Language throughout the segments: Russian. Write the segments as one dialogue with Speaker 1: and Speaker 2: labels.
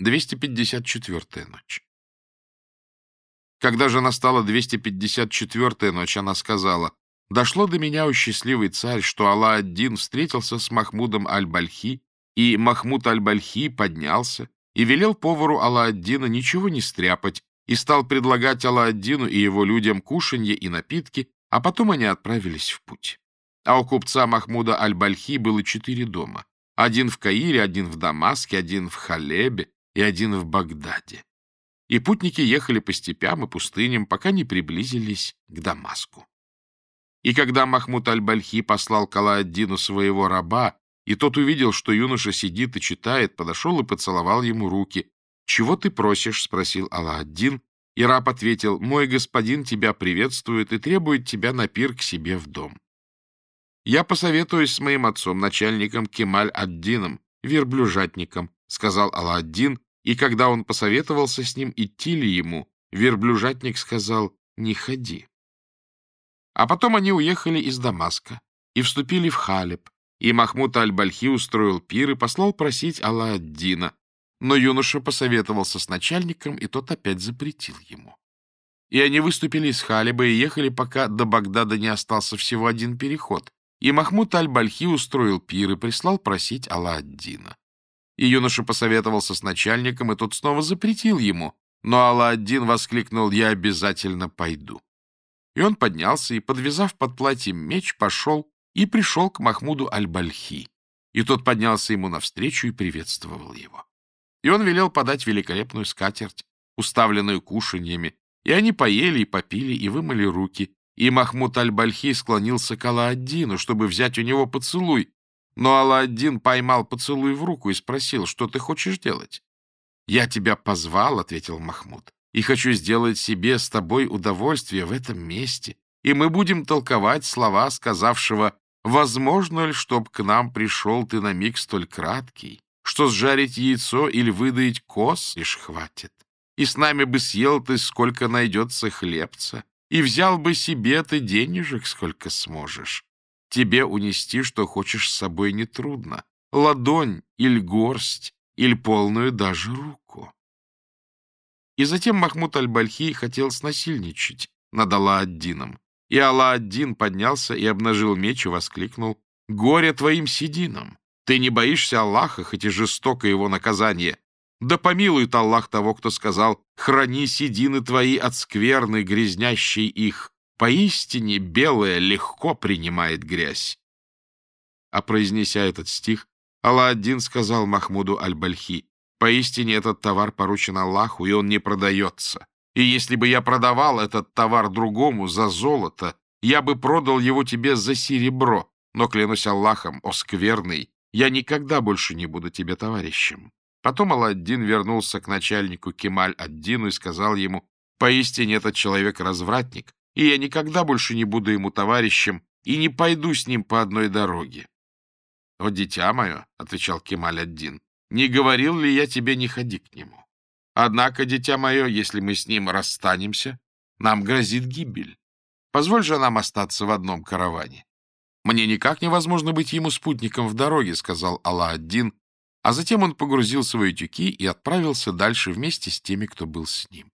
Speaker 1: 254-я ночь. Когда же настала 254-я ночь, она сказала, «Дошло до меня, у счастливый царь, что Алла-ад-Дин встретился с Махмудом Аль-Бальхи, и Махмуд Аль-Бальхи поднялся и велел повару Алла-ад-Дина ничего не стряпать и стал предлагать Алла-ад-Дину и его людям кушанье и напитки, а потом они отправились в путь. А у купца Махмуда Аль-Бальхи было четыре дома. Один в Каире, один в Дамаске, один в Халебе, и один в Багдаде. И путники ехали по степям и пустыням, пока не приблизились к Дамаску. И когда Махмуд Аль-Бальхи послал Калааддину своего раба, и тот увидел, что юноша сидит и читает, подошел и поцеловал ему руки. «Чего ты просишь?» — спросил Алааддин. И раб ответил, «Мой господин тебя приветствует и требует тебя на пир к себе в дом». «Я посоветуюсь с моим отцом, начальником Кемаль-Аддином, верблюжатником», — сказал Алааддин и когда он посоветовался с ним, идти ли ему, верблюжатник сказал «не ходи». А потом они уехали из Дамаска и вступили в Халеб, и Махмуд Аль-Бальхи устроил пир и послал просить Алла-ад-Дина, но юноша посоветовался с начальником, и тот опять запретил ему. И они выступили из Халиба и ехали, пока до Багдада не остался всего один переход. И Махмуд Аль-Бальхи устроил пир и прислал просить Алла-ад-Дина и юноша посоветовался с начальником, и тот снова запретил ему. Но Алла-один воскликнул «Я обязательно пойду». И он поднялся и, подвязав под платьем меч, пошел и пришел к Махмуду Аль-Бальхи. И тот поднялся ему навстречу и приветствовал его. И он велел подать великолепную скатерть, уставленную кушаньями, и они поели и попили и вымыли руки, и Махмуд Аль-Бальхи склонился к Алла-Аддину, чтобы взять у него поцелуй, но Алладин поймал поцелуй в руку и спросил, что ты хочешь делать? «Я тебя позвал», — ответил Махмуд, «и хочу сделать себе с тобой удовольствие в этом месте, и мы будем толковать слова сказавшего «Возможно ли, чтоб к нам пришел ты на миг столь краткий, что сжарить яйцо или выдоить коз лишь хватит? И с нами бы съел ты, сколько найдется хлебца, и взял бы себе ты денежек, сколько сможешь, Тебе унести, что хочешь, с собой нетрудно. Ладонь или горсть, или полную даже руку. И затем Махмуд Аль-Бальхи хотел снасильничать над Алла-Аддином. И Алла-Аддин поднялся и обнажил меч и воскликнул «Горе твоим сединам! Ты не боишься Аллаха, хоть и жестоко его наказание. Да помилует Аллах того, кто сказал «Храни седины твои от скверны, грязнящей их». Поистине белое легко принимает грязь. А произнеся этот стих, Алла-Аддин сказал Махмуду Аль-Бальхи, «Поистине этот товар поручен Аллаху, и он не продается. И если бы я продавал этот товар другому за золото, я бы продал его тебе за серебро, но, клянусь Аллахом, о скверный, я никогда больше не буду тебе товарищем». Потом Алладдин вернулся к начальнику Кемаль-Аддину и сказал ему, «Поистине этот человек развратник, и я никогда больше не буду ему товарищем и не пойду с ним по одной дороге. — О, дитя мое, — отвечал Кемаль один, — не говорил ли я тебе не ходи к нему? Однако, дитя мое, если мы с ним расстанемся, нам грозит гибель. Позволь же нам остаться в одном караване. — Мне никак невозможно быть ему спутником в дороге, — сказал Алла-Аддин, а затем он погрузил свои тюки и отправился дальше вместе с теми, кто был с ним.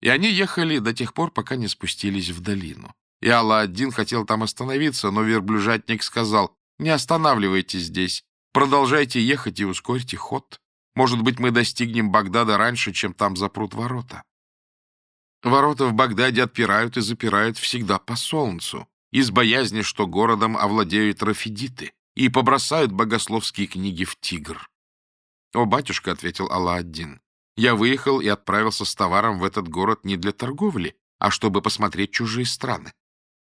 Speaker 1: И они ехали до тех пор, пока не спустились в долину. И Алла-Аддин хотел там остановиться, но верблюжатник сказал, «Не останавливайтесь здесь, продолжайте ехать и ускорьте ход. Может быть, мы достигнем Багдада раньше, чем там запрут ворота». Ворота в Багдаде отпирают и запирают всегда по солнцу, из боязни, что городом овладеют рафидиты и побросают богословские книги в тигр. «О, батюшка», — ответил Алла-Аддин, я выехал и отправился с товаром в этот город не для торговли, а чтобы посмотреть чужие страны.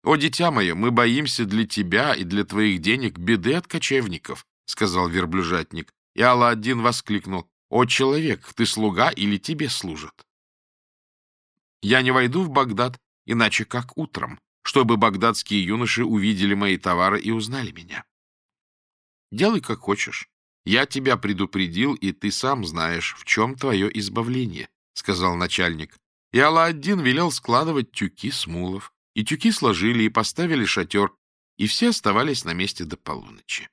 Speaker 1: «О, дитя мое, мы боимся для тебя и для твоих денег беды от кочевников», — сказал верблюжатник. И Алладин воскликнул. «О, человек, ты слуга или тебе служат?» «Я не войду в Багдад, иначе как утром, чтобы багдадские юноши увидели мои товары и узнали меня». «Делай, как хочешь. «Я тебя предупредил, и ты сам знаешь, в чем твое избавление», — сказал начальник. И Алла-Аддин велел складывать тюки смулов. И тюки сложили, и поставили шатер, и все оставались на месте до полуночи.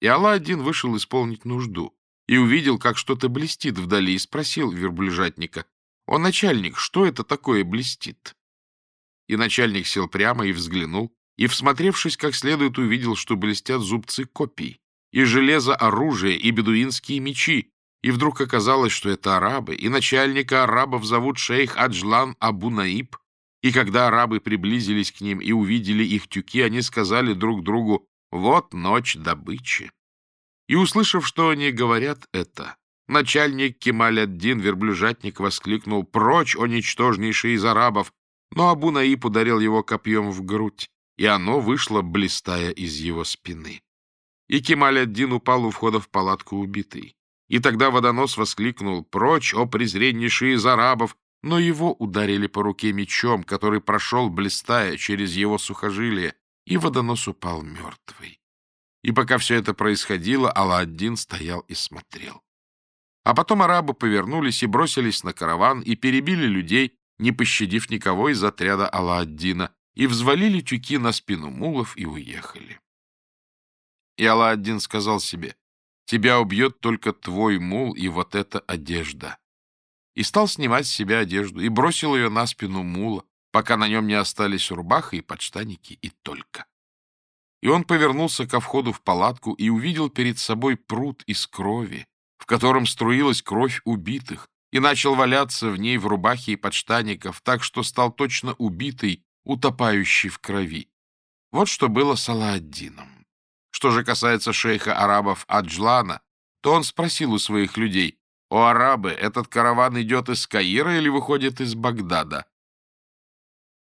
Speaker 1: И Алла-Аддин вышел исполнить нужду и увидел, как что-то блестит вдали, и спросил верблюжатника, «О, начальник, что это такое блестит?» И начальник сел прямо и взглянул, и, всмотревшись как следует, увидел, что блестят зубцы копий и железо железооружие, и бедуинские мечи. И вдруг оказалось, что это арабы, и начальника арабов зовут шейх Аджлан Абу Наиб. И когда арабы приблизились к ним и увидели их тюки, они сказали друг другу «Вот ночь добычи». И, услышав, что они говорят это, начальник Кемаль-ад-Дин, верблюжатник, воскликнул «Прочь, о ничтожнейший из арабов!» Но Абу Наиб ударил его копьем в грудь, и оно вышло, блистая из его спины и Кемаль-ад-Дин упал у входа в палатку убитый. И тогда водонос воскликнул «Прочь, о презреннейший из арабов!» Но его ударили по руке мечом, который прошел, блистая, через его сухожилие, и водонос упал мертвый. И пока все это происходило, Алладдин стоял и смотрел. А потом арабы повернулись и бросились на караван и перебили людей, не пощадив никого из отряда Алладдина, и взвалили тюки на спину мулов и уехали. И Алла-Аддин сказал себе, «Тебя убьет только твой мул и вот эта одежда». И стал снимать с себя одежду и бросил ее на спину мула, пока на нем не остались рубаха и подштаники и только. И он повернулся ко входу в палатку и увидел перед собой пруд из крови, в котором струилась кровь убитых, и начал валяться в ней в рубахе и подштаников, так что стал точно убитый, утопающий в крови. Вот что было с Алааддином. Что же касается шейха арабов Аджлана, то он спросил у своих людей, «О, арабы, этот караван идет из Каира или выходит из Багдада?»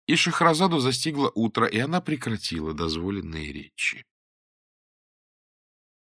Speaker 1: И Шахразаду застигло утро, и она прекратила дозволенные речи.